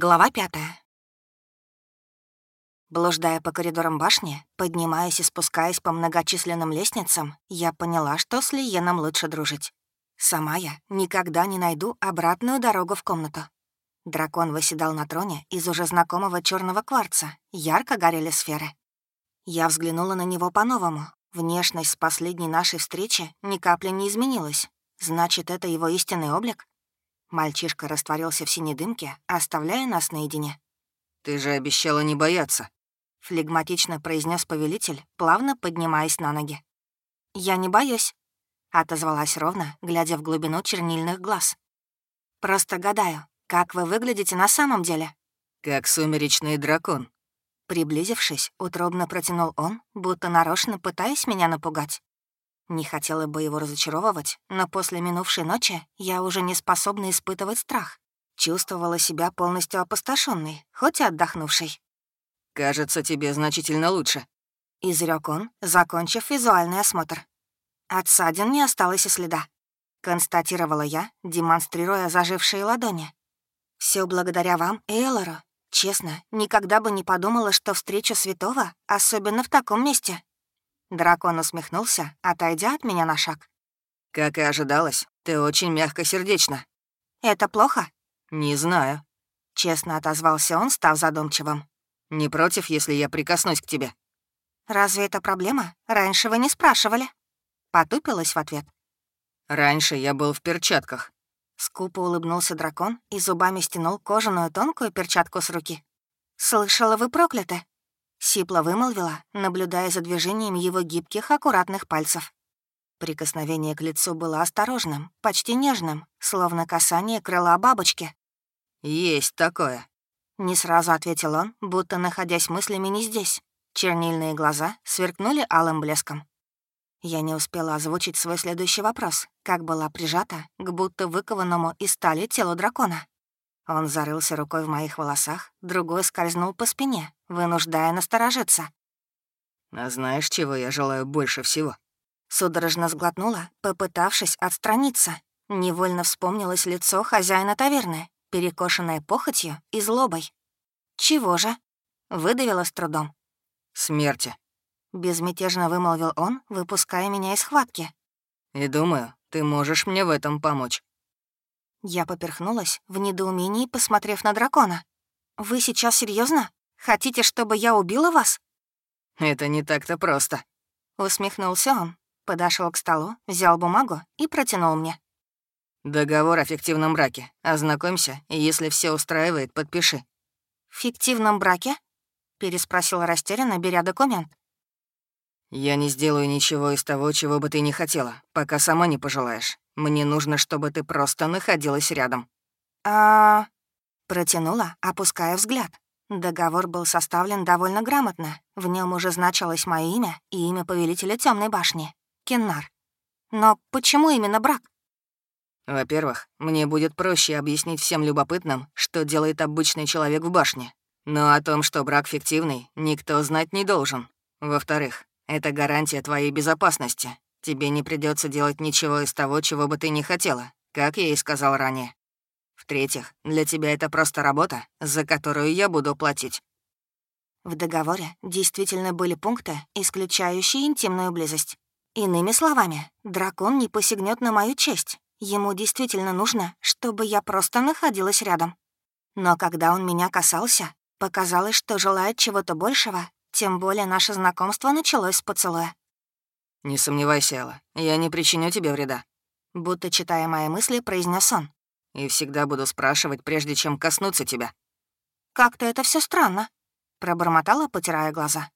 Глава пятая. Блуждая по коридорам башни, поднимаясь и спускаясь по многочисленным лестницам, я поняла, что с Лиеном лучше дружить. Сама я никогда не найду обратную дорогу в комнату. Дракон восседал на троне из уже знакомого черного кварца, ярко горели сферы. Я взглянула на него по-новому. Внешность с последней нашей встречи ни капли не изменилась. Значит, это его истинный облик? Мальчишка растворился в синей дымке, оставляя нас наедине. «Ты же обещала не бояться», — флегматично произнес повелитель, плавно поднимаясь на ноги. «Я не боюсь», — отозвалась ровно, глядя в глубину чернильных глаз. «Просто гадаю, как вы выглядите на самом деле?» «Как сумеречный дракон». Приблизившись, утробно протянул он, будто нарочно пытаясь меня напугать. Не хотела бы его разочаровывать, но после минувшей ночи я уже не способна испытывать страх. Чувствовала себя полностью опустошенной, хоть и отдохнувшей. «Кажется, тебе значительно лучше», — изрек он, закончив визуальный осмотр. От ссадин не осталось и следа. Констатировала я, демонстрируя зажившие ладони. Все благодаря вам, Эйлору. Честно, никогда бы не подумала, что встречу святого, особенно в таком месте. Дракон усмехнулся, отойдя от меня на шаг. «Как и ожидалось, ты очень мягкосердечна». «Это плохо?» «Не знаю», — честно отозвался он, став задумчивым. «Не против, если я прикоснусь к тебе?» «Разве это проблема? Раньше вы не спрашивали». Потупилась в ответ. «Раньше я был в перчатках». Скупо улыбнулся дракон и зубами стянул кожаную тонкую перчатку с руки. «Слышала, вы прокляты?» Сипла вымолвила, наблюдая за движением его гибких, аккуратных пальцев. Прикосновение к лицу было осторожным, почти нежным, словно касание крыла бабочки. «Есть такое», — не сразу ответил он, будто находясь мыслями не здесь. Чернильные глаза сверкнули алым блеском. Я не успела озвучить свой следующий вопрос, как была прижата к будто выкованному из стали телу дракона. Он зарылся рукой в моих волосах, другой скользнул по спине, вынуждая насторожиться. «А знаешь, чего я желаю больше всего?» Судорожно сглотнула, попытавшись отстраниться. Невольно вспомнилось лицо хозяина таверны, перекошенное похотью и злобой. «Чего же?» — выдавила с трудом. «Смерти», — безмятежно вымолвил он, выпуская меня из схватки. «И думаю, ты можешь мне в этом помочь». Я поперхнулась, в недоумении посмотрев на дракона. «Вы сейчас серьезно? Хотите, чтобы я убила вас?» «Это не так-то просто», — усмехнулся он, Подошел к столу, взял бумагу и протянул мне. «Договор о фиктивном браке. Ознакомься, и если все устраивает, подпиши». «В фиктивном браке?» — переспросила растерянно, беря документ. «Я не сделаю ничего из того, чего бы ты не хотела, пока сама не пожелаешь. Мне нужно, чтобы ты просто находилась рядом». «А...» — протянула, опуская взгляд. Договор был составлен довольно грамотно. В нем уже значилось мое имя и имя повелителя темной башни. Кеннар. Но почему именно брак? Во-первых, мне будет проще объяснить всем любопытным, что делает обычный человек в башне. Но о том, что брак фиктивный, никто знать не должен. Во-вторых, это гарантия твоей безопасности. Тебе не придется делать ничего из того, чего бы ты не хотела, как я и сказал ранее. В-третьих, для тебя это просто работа, за которую я буду платить. В договоре действительно были пункты, исключающие интимную близость. Иными словами, дракон не посягнет на мою честь. Ему действительно нужно, чтобы я просто находилась рядом. Но когда он меня касался, показалось, что желает чего-то большего, тем более наше знакомство началось с поцелуя. «Не сомневайся, Элла, я не причиню тебе вреда», будто читая мои мысли, произнес он. «И всегда буду спрашивать, прежде чем коснуться тебя». «Как-то это все странно», — пробормотала, потирая глаза.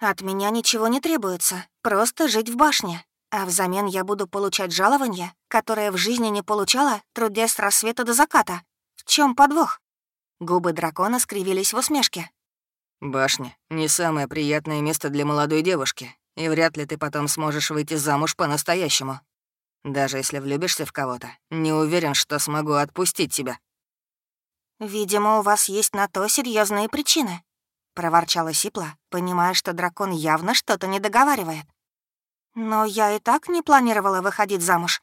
От меня ничего не требуется, просто жить в башне. А взамен я буду получать жалование, которое в жизни не получала, трудясь с рассвета до заката. В чем подвох? Губы дракона скривились в усмешке. «Башня — не самое приятное место для молодой девушки, и вряд ли ты потом сможешь выйти замуж по-настоящему. Даже если влюбишься в кого-то, не уверен, что смогу отпустить тебя». «Видимо, у вас есть на то серьезные причины», — проворчала Сипла, понимая, что дракон явно что-то не договаривает. «Но я и так не планировала выходить замуж».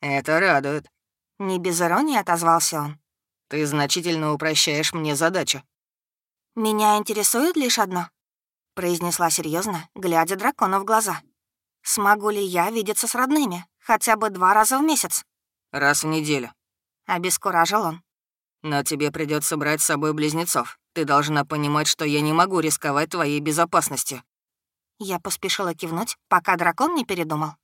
«Это радует», — не без иронии отозвался он. Ты значительно упрощаешь мне задачу». «Меня интересует лишь одно», — произнесла серьезно, глядя дракону в глаза. «Смогу ли я видеться с родными хотя бы два раза в месяц?» «Раз в неделю», — обескуражил он. «Но тебе придется брать с собой близнецов. Ты должна понимать, что я не могу рисковать твоей безопасностью». Я поспешила кивнуть, пока дракон не передумал.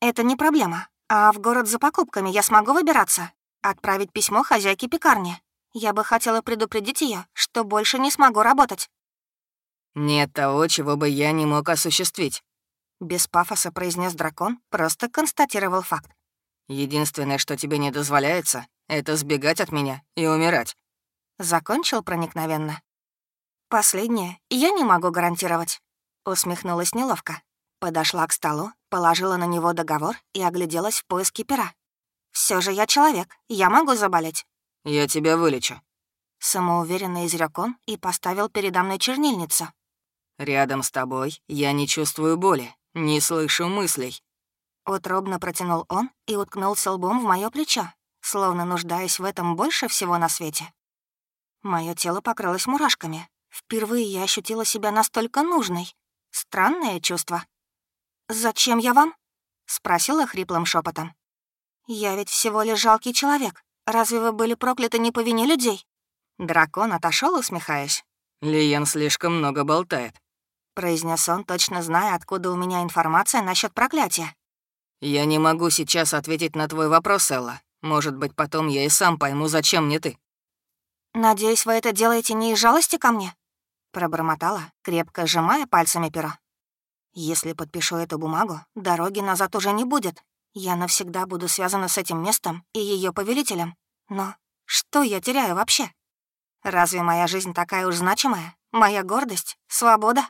«Это не проблема. А в город за покупками я смогу выбираться? Отправить письмо хозяйке пекарни? Я бы хотела предупредить ее, что больше не смогу работать». «Нет того, чего бы я не мог осуществить», — без пафоса произнес дракон, просто констатировал факт. «Единственное, что тебе не дозволяется, это сбегать от меня и умирать». Закончил проникновенно. «Последнее я не могу гарантировать», — усмехнулась неловко. Подошла к столу, положила на него договор и огляделась в поиске пера. Все же я человек, я могу заболеть». «Я тебя вылечу», — самоуверенно изрек он и поставил передо мной чернильницу. «Рядом с тобой я не чувствую боли, не слышу мыслей». Утробно протянул он и уткнулся лбом в мое плечо, словно нуждаясь в этом больше всего на свете. Мое тело покрылось мурашками. Впервые я ощутила себя настолько нужной. Странное чувство. «Зачем я вам?» — спросила хриплым шепотом. «Я ведь всего лишь жалкий человек. Разве вы были прокляты не по вине людей?» Дракон отошел, усмехаясь. «Лиен слишком много болтает», — произнес он, точно зная, откуда у меня информация насчет проклятия. «Я не могу сейчас ответить на твой вопрос, Элла. Может быть, потом я и сам пойму, зачем мне ты». «Надеюсь, вы это делаете не из жалости ко мне?» Пробормотала, крепко сжимая пальцами перо. Если подпишу эту бумагу, дороги назад уже не будет. Я навсегда буду связана с этим местом и ее повелителем. Но что я теряю вообще? Разве моя жизнь такая уж значимая? Моя гордость? Свобода?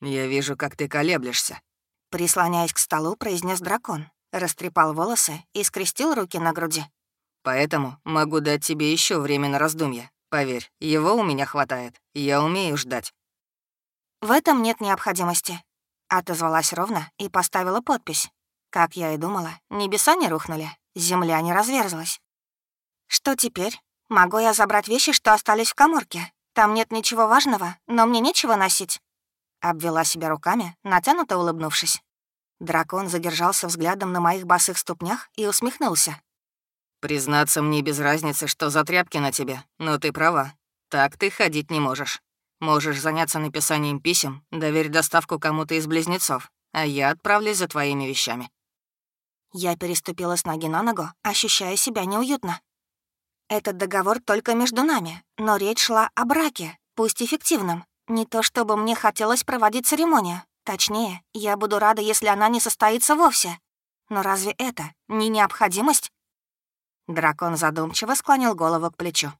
«Я вижу, как ты колеблешься», — прислоняясь к столу, произнес дракон, растрепал волосы и скрестил руки на груди. «Поэтому могу дать тебе еще время на раздумье. Поверь, его у меня хватает. Я умею ждать». «В этом нет необходимости», Отозвалась ровно и поставила подпись. Как я и думала, небеса не рухнули, земля не разверзлась. Что теперь? Могу я забрать вещи, что остались в коморке? Там нет ничего важного, но мне нечего носить. Обвела себя руками, натянуто улыбнувшись. Дракон задержался взглядом на моих босых ступнях и усмехнулся. «Признаться, мне без разницы, что за тряпки на тебе, но ты права. Так ты ходить не можешь. Можешь заняться написанием писем, доверь доставку кому-то из близнецов, а я отправлюсь за твоими вещами». Я переступила с ноги на ногу, ощущая себя неуютно. Этот договор только между нами, но речь шла о браке, пусть эффективном. Не то чтобы мне хотелось проводить церемонию. Точнее, я буду рада, если она не состоится вовсе. Но разве это не необходимость? Дракон задумчиво склонил голову к плечу.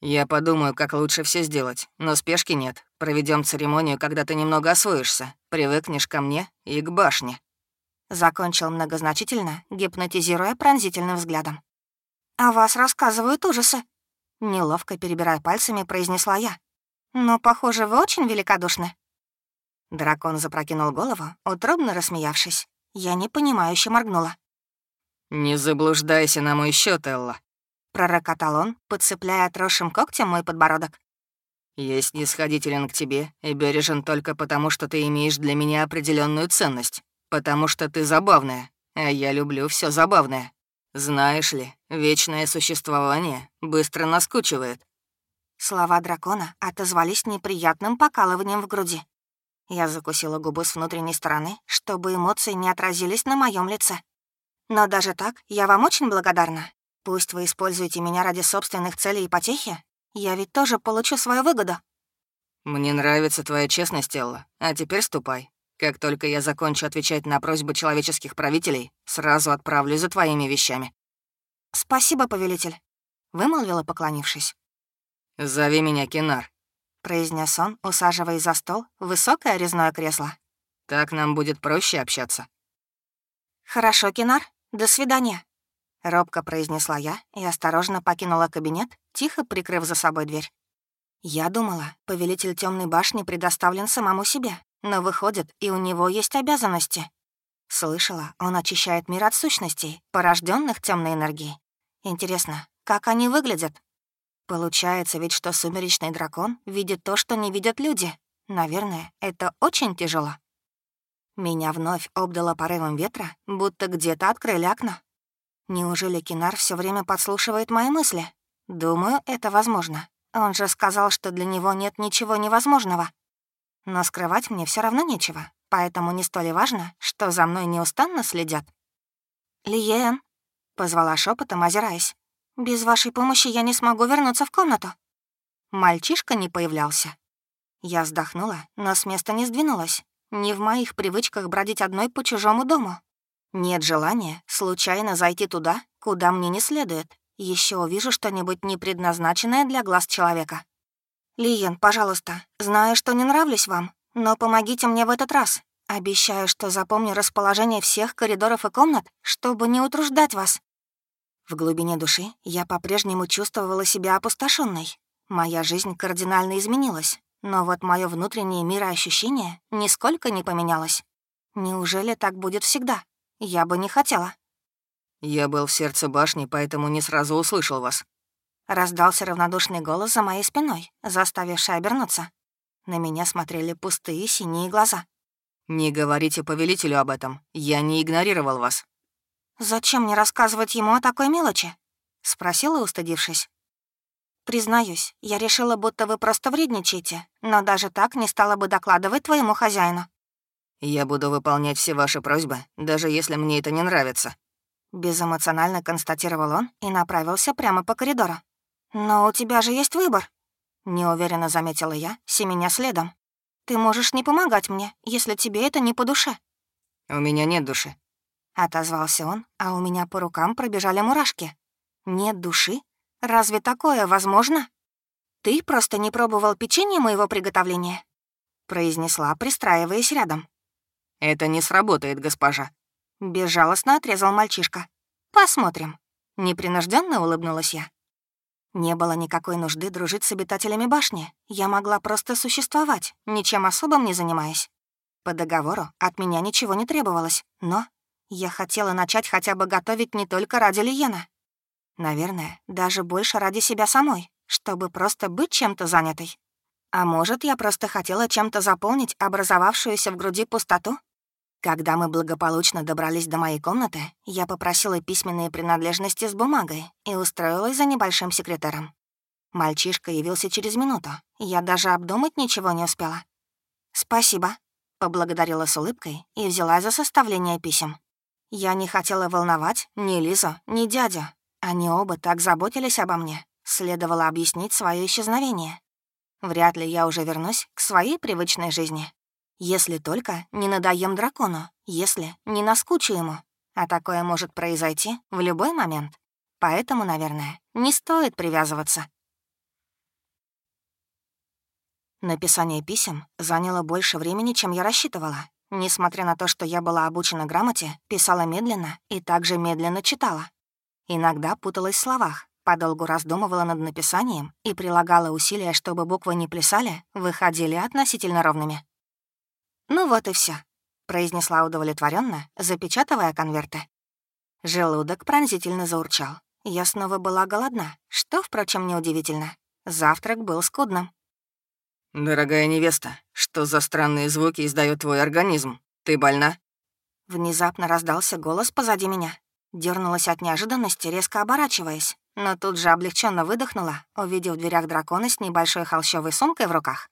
«Я подумаю, как лучше все сделать, но спешки нет. Проведем церемонию, когда ты немного освоишься, привыкнешь ко мне и к башне». Закончил многозначительно, гипнотизируя пронзительным взглядом. «О вас рассказывают ужасы», — неловко перебирая пальцами, произнесла я. «Но, похоже, вы очень великодушны». Дракон запрокинул голову, утробно рассмеявшись. Я непонимающе моргнула. «Не заблуждайся на мой счет, Элла. — пророкотал он, подцепляя отросшим когтем мой подбородок. «Я снисходителен к тебе и бережен только потому, что ты имеешь для меня определенную ценность, потому что ты забавная, а я люблю все забавное. Знаешь ли, вечное существование быстро наскучивает». Слова дракона отозвались неприятным покалыванием в груди. Я закусила губы с внутренней стороны, чтобы эмоции не отразились на моем лице. Но даже так я вам очень благодарна Пусть вы используете меня ради собственных целей и потехи, я ведь тоже получу свою выгоду». «Мне нравится твоя честность, Элла. А теперь ступай. Как только я закончу отвечать на просьбы человеческих правителей, сразу отправлю за твоими вещами». «Спасибо, повелитель», — вымолвила, поклонившись. «Зови меня Кинар», — произнес он, усаживаясь за стол высокое резное кресло. «Так нам будет проще общаться». «Хорошо, Кинар. До свидания». Робко произнесла я и осторожно покинула кабинет, тихо прикрыв за собой дверь. Я думала, повелитель темной башни предоставлен самому себе, но выходит, и у него есть обязанности. Слышала, он очищает мир от сущностей, порожденных темной энергией. Интересно, Как они выглядят? Получается ведь, что сумеречный дракон видит то, что не видят люди. Наверное, это очень тяжело. Меня вновь обдало порывом ветра, будто где-то открыли окно. Неужели Кинар все время подслушивает мои мысли? Думаю, это возможно. Он же сказал, что для него нет ничего невозможного. Но скрывать мне все равно нечего, поэтому не столь важно, что за мной неустанно следят. «Лиен», — позвала шепотом, озираясь, — «без вашей помощи я не смогу вернуться в комнату». Мальчишка не появлялся. Я вздохнула, но с места не сдвинулась. Не в моих привычках бродить одной по чужому дому. Нет желания случайно зайти туда, куда мне не следует. Еще увижу что-нибудь непредназначенное для глаз человека. «Лиен, пожалуйста, знаю, что не нравлюсь вам, но помогите мне в этот раз. Обещаю, что запомню расположение всех коридоров и комнат, чтобы не утруждать вас». В глубине души я по-прежнему чувствовала себя опустошенной. Моя жизнь кардинально изменилась, но вот мое внутреннее мироощущение нисколько не поменялось. Неужели так будет всегда? Я бы не хотела. «Я был в сердце башни, поэтому не сразу услышал вас». Раздался равнодушный голос за моей спиной, заставивший обернуться. На меня смотрели пустые синие глаза. «Не говорите повелителю об этом. Я не игнорировал вас». «Зачем мне рассказывать ему о такой мелочи?» — спросила, устыдившись. «Признаюсь, я решила, будто вы просто вредничаете, но даже так не стала бы докладывать твоему хозяину». «Я буду выполнять все ваши просьбы, даже если мне это не нравится», — безэмоционально констатировал он и направился прямо по коридору. «Но у тебя же есть выбор», — неуверенно заметила я, семеня следом. «Ты можешь не помогать мне, если тебе это не по душе». «У меня нет души», — отозвался он, а у меня по рукам пробежали мурашки. «Нет души? Разве такое возможно? Ты просто не пробовал печенье моего приготовления?» произнесла, пристраиваясь рядом. «Это не сработает, госпожа», — безжалостно отрезал мальчишка. «Посмотрим». Непринужденно улыбнулась я. Не было никакой нужды дружить с обитателями башни. Я могла просто существовать, ничем особым не занимаясь. По договору от меня ничего не требовалось, но я хотела начать хотя бы готовить не только ради Лиена. Наверное, даже больше ради себя самой, чтобы просто быть чем-то занятой. А может, я просто хотела чем-то заполнить образовавшуюся в груди пустоту? Когда мы благополучно добрались до моей комнаты, я попросила письменные принадлежности с бумагой и устроилась за небольшим секретарем. Мальчишка явился через минуту, я даже обдумать ничего не успела. «Спасибо», — поблагодарила с улыбкой и взяла за составление писем. Я не хотела волновать ни Лизу, ни дядю, они оба так заботились обо мне. Следовало объяснить свое исчезновение. Вряд ли я уже вернусь к своей привычной жизни. Если только не надоем дракону, если не наскучу ему. А такое может произойти в любой момент. Поэтому, наверное, не стоит привязываться. Написание писем заняло больше времени, чем я рассчитывала. Несмотря на то, что я была обучена грамоте, писала медленно и также медленно читала. Иногда путалась в словах, подолгу раздумывала над написанием и прилагала усилия, чтобы буквы не плясали, выходили относительно ровными. «Ну вот и все, произнесла удовлетворенно, запечатывая конверты. Желудок пронзительно заурчал. Я снова была голодна, что, впрочем, неудивительно. Завтрак был скудным. «Дорогая невеста, что за странные звуки издает твой организм? Ты больна?» Внезапно раздался голос позади меня. Дернулась от неожиданности, резко оборачиваясь, но тут же облегченно выдохнула, увидев в дверях дракона с небольшой холщовой сумкой в руках.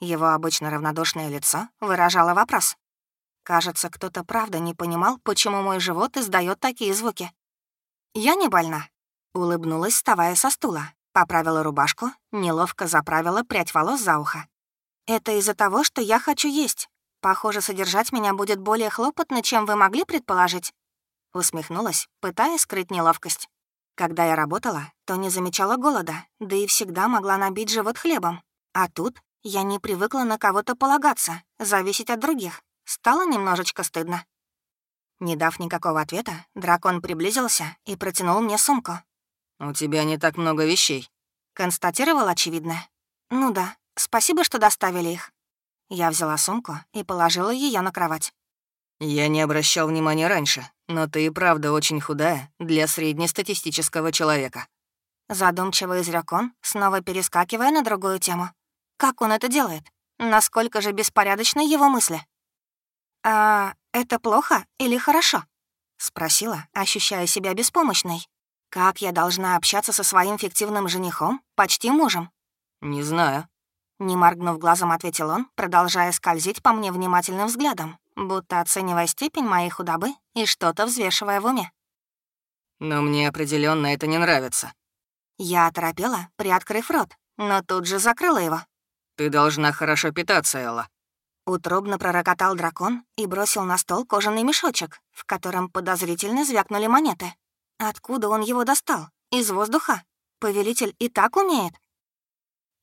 Его обычно равнодушное лицо выражало вопрос. Кажется, кто-то правда не понимал, почему мой живот издает такие звуки. «Я не больна», — улыбнулась, вставая со стула, поправила рубашку, неловко заправила прядь волос за ухо. «Это из-за того, что я хочу есть. Похоже, содержать меня будет более хлопотно, чем вы могли предположить». Усмехнулась, пытаясь скрыть неловкость. Когда я работала, то не замечала голода, да и всегда могла набить живот хлебом. А тут я не привыкла на кого-то полагаться, зависеть от других. Стало немножечко стыдно. Не дав никакого ответа, дракон приблизился и протянул мне сумку. «У тебя не так много вещей», — констатировал очевидное. «Ну да, спасибо, что доставили их». Я взяла сумку и положила ее на кровать. «Я не обращал внимания раньше, но ты и правда очень худая для среднестатистического человека». Задумчиво изрек он, снова перескакивая на другую тему. Как он это делает? Насколько же беспорядочны его мысли? «А это плохо или хорошо?» — спросила, ощущая себя беспомощной. «Как я должна общаться со своим фиктивным женихом, почти мужем?» «Не знаю», — не моргнув глазом, ответил он, продолжая скользить по мне внимательным взглядом, будто оценивая степень моей худобы и что-то взвешивая в уме. «Но мне определенно это не нравится». Я оторопела, приоткрыв рот, но тут же закрыла его. «Ты должна хорошо питаться, Элла». Утробно пророкотал дракон и бросил на стол кожаный мешочек, в котором подозрительно звякнули монеты. Откуда он его достал? Из воздуха? Повелитель и так умеет.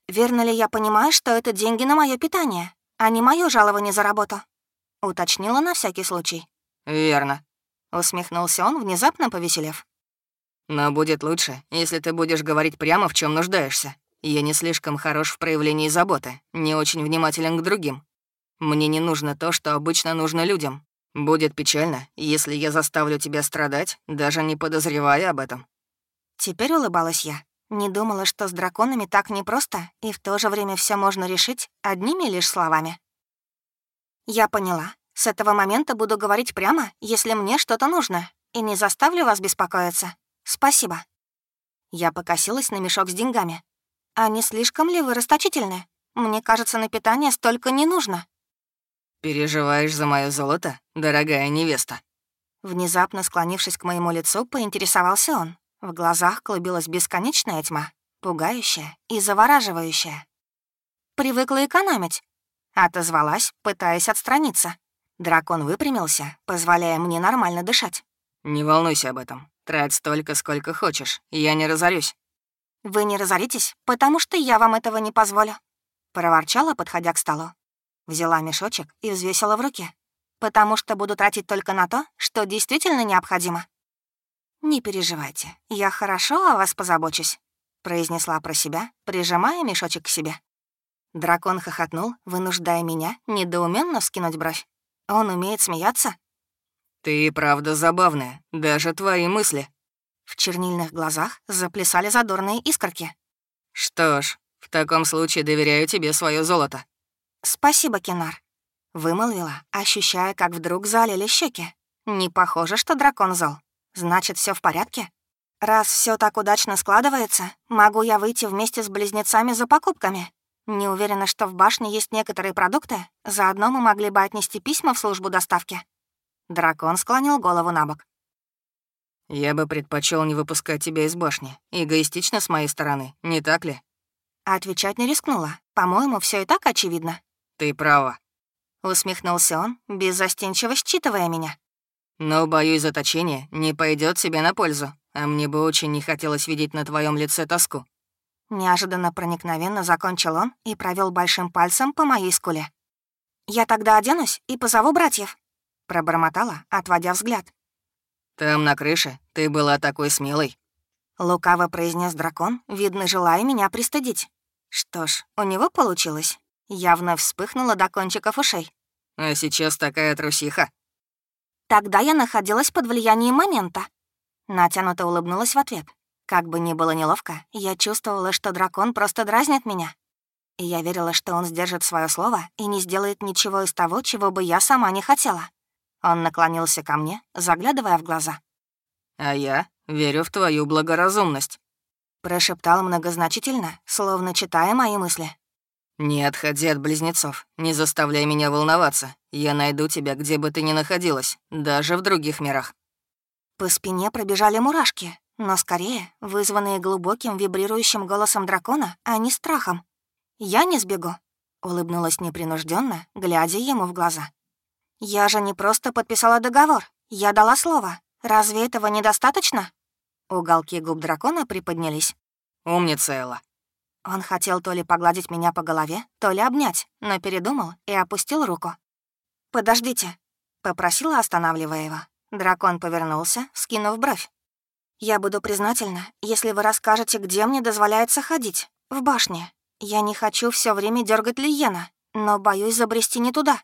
Верно ли я понимаю, что это деньги на мое питание, а не мое жалование за работу? Уточнила на всякий случай. «Верно», — усмехнулся он, внезапно повеселев. «Но будет лучше, если ты будешь говорить прямо, в чем нуждаешься. Я не слишком хорош в проявлении заботы, не очень внимателен к другим. Мне не нужно то, что обычно нужно людям. Будет печально, если я заставлю тебя страдать, даже не подозревая об этом». Теперь улыбалась я. Не думала, что с драконами так непросто, и в то же время все можно решить одними лишь словами. Я поняла. С этого момента буду говорить прямо, если мне что-то нужно, и не заставлю вас беспокоиться. Спасибо. Я покосилась на мешок с деньгами. А не слишком ли вы расточительны? Мне кажется, на питание столько не нужно». «Переживаешь за мое золото, дорогая невеста?» Внезапно склонившись к моему лицу, поинтересовался он. В глазах клубилась бесконечная тьма, пугающая и завораживающая. «Привыкла экономить», — отозвалась, пытаясь отстраниться. Дракон выпрямился, позволяя мне нормально дышать. «Не волнуйся об этом. Трать столько, сколько хочешь. Я не разорюсь». «Вы не разоритесь, потому что я вам этого не позволю», — проворчала, подходя к столу. Взяла мешочек и взвесила в руке, потому что буду тратить только на то, что действительно необходимо. «Не переживайте, я хорошо о вас позабочусь», — произнесла про себя, прижимая мешочек к себе. Дракон хохотнул, вынуждая меня недоуменно вскинуть бровь. Он умеет смеяться? «Ты правда забавная, даже твои мысли», в чернильных глазах заплясали задорные искорки. «Что ж, в таком случае доверяю тебе свое золото». «Спасибо, Кинар», — вымолвила, ощущая, как вдруг залили щеки. «Не похоже, что дракон зол. Значит, все в порядке? Раз все так удачно складывается, могу я выйти вместе с близнецами за покупками. Не уверена, что в башне есть некоторые продукты. Заодно мы могли бы отнести письма в службу доставки». Дракон склонил голову на бок. «Я бы предпочел не выпускать тебя из башни. Эгоистично с моей стороны, не так ли?» Отвечать не рискнула. По-моему, все и так очевидно. «Ты права». Усмехнулся он, беззастенчиво считывая меня. «Но, боюсь, заточение не пойдет себе на пользу, а мне бы очень не хотелось видеть на твоем лице тоску». Неожиданно проникновенно закончил он и провел большим пальцем по моей скуле. «Я тогда оденусь и позову братьев», — пробормотала, отводя взгляд. «Там, на крыше, ты была такой смелой». Лукаво произнес дракон, видно, желая меня пристыдить. Что ж, у него получилось. Явно вспыхнула до кончиков ушей. «А сейчас такая трусиха». Тогда я находилась под влиянием момента. Натянуто улыбнулась в ответ. Как бы ни было неловко, я чувствовала, что дракон просто дразнит меня. И я верила, что он сдержит свое слово и не сделает ничего из того, чего бы я сама не хотела. Он наклонился ко мне, заглядывая в глаза. «А я верю в твою благоразумность», — прошептал многозначительно, словно читая мои мысли. «Не отходи от близнецов, не заставляй меня волноваться. Я найду тебя, где бы ты ни находилась, даже в других мирах». По спине пробежали мурашки, но скорее вызванные глубоким вибрирующим голосом дракона, а не страхом. «Я не сбегу», — улыбнулась непринужденно, глядя ему в глаза. «Я же не просто подписала договор. Я дала слово. Разве этого недостаточно?» Уголки губ дракона приподнялись. «Умница, Элла». Он хотел то ли погладить меня по голове, то ли обнять, но передумал и опустил руку. «Подождите», — попросила, останавливая его. Дракон повернулся, скинув бровь. «Я буду признательна, если вы расскажете, где мне дозволяется ходить. В башне. Я не хочу все время дергать Лиена, но боюсь забрести не туда».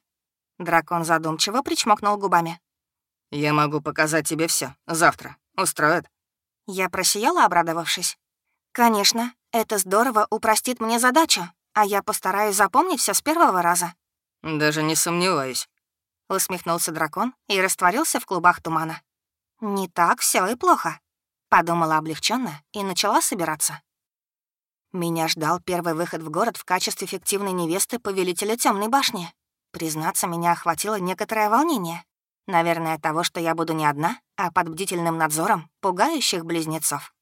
Дракон задумчиво причмокнул губами. «Я могу показать тебе все Завтра. Устроит?» Я просияла, обрадовавшись. Конечно, это здорово упростит мне задачу, а я постараюсь запомнить все с первого раза. Даже не сомневаюсь. Усмехнулся дракон и растворился в клубах тумана. Не так все и плохо, подумала облегченно и начала собираться. Меня ждал первый выход в город в качестве фиктивной невесты повелителя Темной башни. Признаться, меня охватило некоторое волнение. Наверное, от того, что я буду не одна, а под бдительным надзором пугающих близнецов.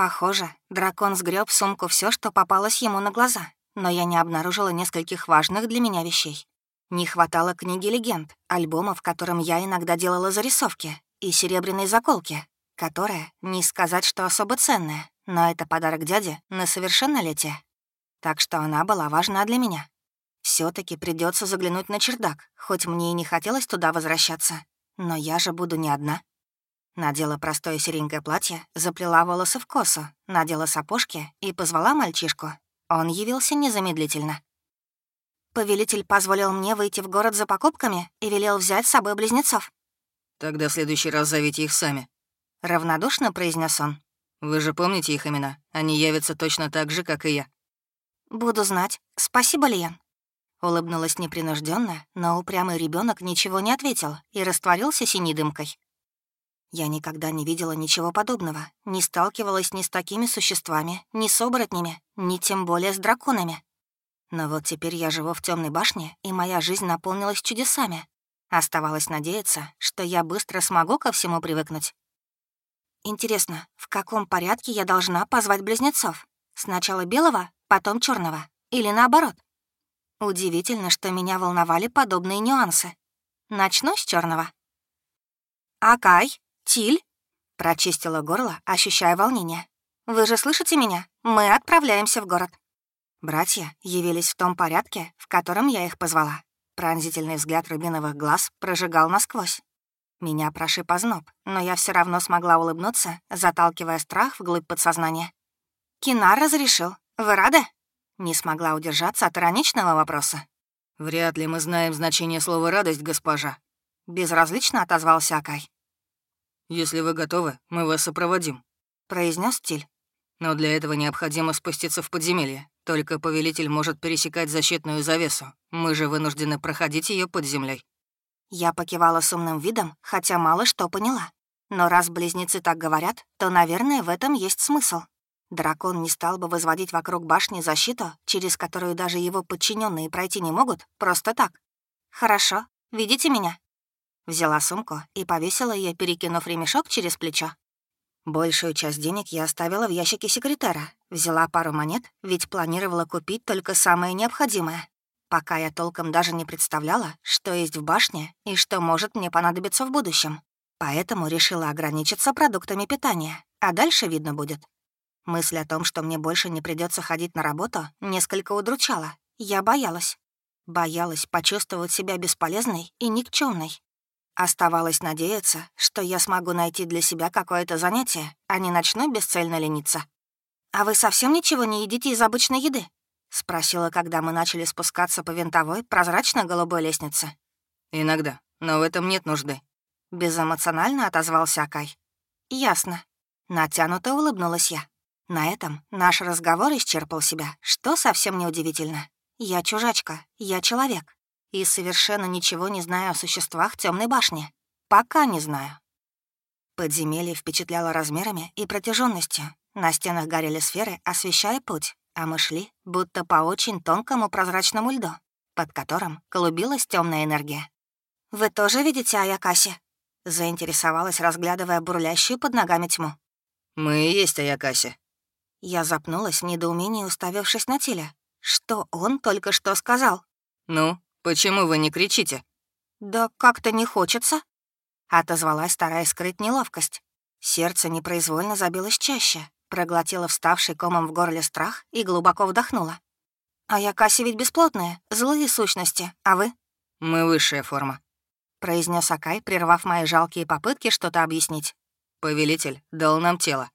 Похоже, дракон сгреб в сумку все, что попалось ему на глаза, но я не обнаружила нескольких важных для меня вещей. Не хватало книги легенд, альбома, в котором я иногда делала зарисовки, и серебряной заколки, которая, не сказать, что особо ценная, но это подарок дяде на совершеннолетие. Так что она была важна для меня. все таки придется заглянуть на чердак, хоть мне и не хотелось туда возвращаться. Но я же буду не одна. Надела простое серенькое платье, заплела волосы в косу, надела сапожки и позвала мальчишку. Он явился незамедлительно. Повелитель позволил мне выйти в город за покупками и велел взять с собой близнецов. «Тогда в следующий раз зовите их сами», — равнодушно произнес он. «Вы же помните их имена? Они явятся точно так же, как и я». «Буду знать. Спасибо, Лиен». Улыбнулась непринужденно, но упрямый ребенок ничего не ответил и растворился синей дымкой. Я никогда не видела ничего подобного, не сталкивалась ни с такими существами, ни с оборотнями, ни тем более с драконами. Но вот теперь я живу в темной башне, и моя жизнь наполнилась чудесами. Оставалось надеяться, что я быстро смогу ко всему привыкнуть. Интересно, в каком порядке я должна позвать близнецов? Сначала белого, потом черного, или наоборот? Удивительно, что меня волновали подобные нюансы. Начну с черного. «Акай, Тиль?» — прочистила горло, ощущая волнение. «Вы же слышите меня? Мы отправляемся в город». Братья явились в том порядке, в котором я их позвала. Пронзительный взгляд рубиновых глаз прожигал насквозь. Меня прошиб озноб, но я все равно смогла улыбнуться, заталкивая страх вглубь подсознания. «Кинар разрешил. Вы рады?» Не смогла удержаться от ироничного вопроса. «Вряд ли мы знаем значение слова «радость», госпожа», — безразлично отозвался Акай. «Если вы готовы, мы вас сопроводим», — произнес Тиль. «Но для этого необходимо спуститься в подземелье. Только повелитель может пересекать защитную завесу. Мы же вынуждены проходить ее под землей. Я покивала с умным видом, хотя мало что поняла. Но раз близнецы так говорят, то, наверное, в этом есть смысл. Дракон не стал бы возводить вокруг башни защиту, через которую даже его подчиненные пройти не могут, просто так. «Хорошо, видите меня?» Взяла сумку и повесила ее, перекинув ремешок через плечо. Большую часть денег я оставила в ящике секретаря. Взяла пару монет, ведь планировала купить только самое необходимое. Пока я толком даже не представляла, что есть в башне и что может мне понадобиться в будущем. Поэтому решила ограничиться продуктами питания, а дальше видно будет. Мысль о том, что мне больше не придется ходить на работу, несколько удручала. Я боялась. Боялась почувствовать себя бесполезной и никчемной. Оставалось надеяться, что я смогу найти для себя какое-то занятие, а не начну бесцельно лениться. «А вы совсем ничего не едите из обычной еды?» — спросила, когда мы начали спускаться по винтовой, прозрачно-голубой лестнице. «Иногда, но в этом нет нужды», — безэмоционально отозвался Акай. «Ясно». Натянуто улыбнулась я. На этом наш разговор исчерпал себя, что совсем неудивительно. Я чужачка, я человек, и совершенно ничего не знаю о существах темной башни. Пока не знаю. Подземелье впечатляло размерами и протяженностью. На стенах горели сферы, освещая путь, а мы шли, будто по очень тонкому прозрачному льду, под которым клубилась темная энергия. «Вы тоже видите Аякаси?» — заинтересовалась, разглядывая бурлящую под ногами тьму. «Мы и есть Аякаси». Я запнулась в недоумении, уставившись на Тиля. Что он только что сказал? «Ну, «Почему вы не кричите?» «Да как-то не хочется», — отозвалась, стараясь скрыть неловкость. Сердце непроизвольно забилось чаще, проглотила вставший комом в горле страх и глубоко вдохнула. «А я Касси ведь бесплотная, злые сущности, а вы?» «Мы высшая форма», — произнес Акай, прервав мои жалкие попытки что-то объяснить. «Повелитель дал нам тело».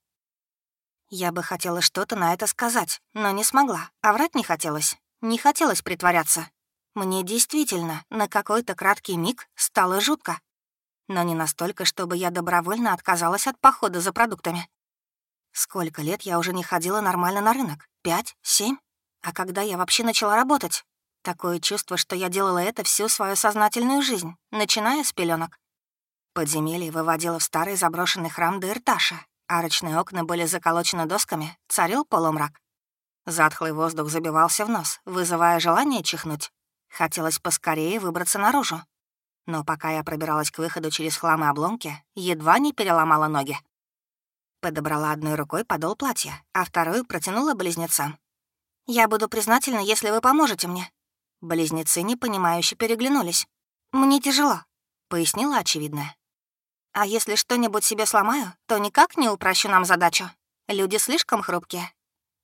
Я бы хотела что-то на это сказать, но не смогла, а врать не хотелось. Не хотелось притворяться. Мне действительно на какой-то краткий миг стало жутко. Но не настолько, чтобы я добровольно отказалась от похода за продуктами. Сколько лет я уже не ходила нормально на рынок? Пять? Семь? А когда я вообще начала работать? Такое чувство, что я делала это всю свою сознательную жизнь, начиная с пеленок. Подземелье выводило в старый заброшенный храм Дырташа. Арочные окна были заколочены досками, царил полумрак. Затхлый воздух забивался в нос, вызывая желание чихнуть. Хотелось поскорее выбраться наружу. Но пока я пробиралась к выходу через хлам и обломки, едва не переломала ноги. Подобрала одной рукой подол платья, а вторую протянула близнецам. «Я буду признательна, если вы поможете мне», Близнецы непонимающе переглянулись. «Мне тяжело», — пояснила очевидное. «А если что-нибудь себе сломаю, то никак не упрощу нам задачу. Люди слишком хрупкие».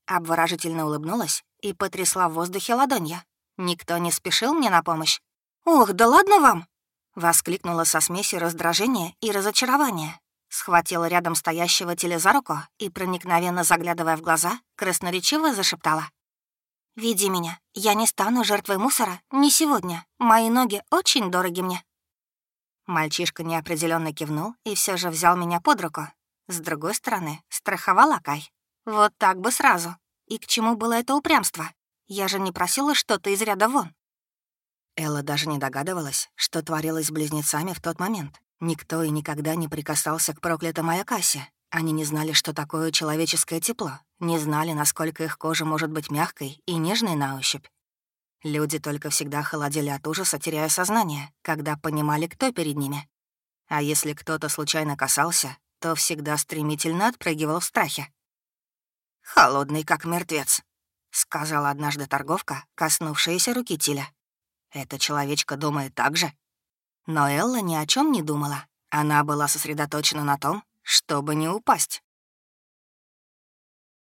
Обворожительно улыбнулась и потрясла в воздухе ладонью. Никто не спешил мне на помощь. «Ох, да ладно вам!» — воскликнула со смесью раздражения и разочарования. Схватила рядом стоящего теле за руку и, проникновенно заглядывая в глаза, красноречиво зашептала. «Веди меня. Я не стану жертвой мусора не сегодня. Мои ноги очень дороги мне». Мальчишка неопределенно кивнул и все же взял меня под руку. С другой стороны, страховал Акай. Вот так бы сразу. И к чему было это упрямство? Я же не просила что-то из ряда вон. Элла даже не догадывалась, что творилось с близнецами в тот момент. Никто и никогда не прикасался к проклятой Аякасе, они не знали, что такое человеческое тепло, не знали, насколько их кожа может быть мягкой и нежной на ощупь. Люди только всегда холодели от ужаса, теряя сознание, когда понимали, кто перед ними. А если кто-то случайно касался, то всегда стремительно отпрыгивал в страхе. «Холодный, как мертвец», — сказала однажды торговка, коснувшаяся руки Тиля. «Эта человечка думает так же?» Но Элла ни о чем не думала. Она была сосредоточена на том, чтобы не упасть.